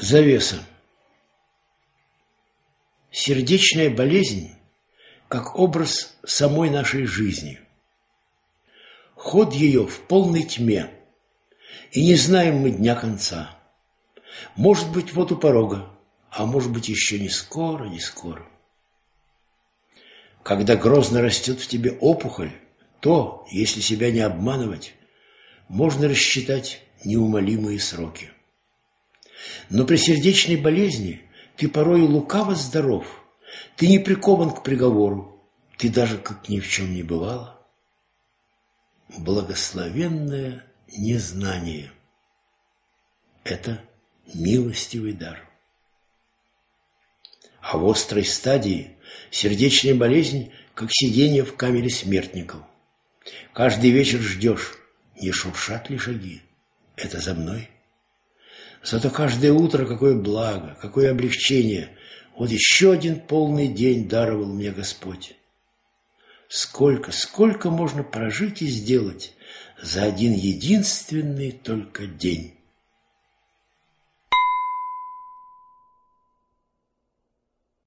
Завеса. Сердечная болезнь как образ самой нашей жизни. Ход ее в полной тьме, и не знаем мы дня конца. Может быть, вот у порога, а может быть, еще не скоро, не скоро. Когда грозно растет в тебе опухоль, то, если себя не обманывать, можно рассчитать неумолимые сроки. Но при сердечной болезни ты порой лукаво здоров, ты не прикован к приговору, ты даже как ни в чем не бывало. Благословенное незнание – это милостивый дар. А в острой стадии сердечная болезнь, как сидение в камере смертников. Каждый вечер ждешь, не шуршат ли шаги. Это за мной. Зато каждое утро какое благо, какое облегчение. Вот еще один полный день даровал мне Господь. Сколько, сколько можно прожить и сделать за один единственный только день.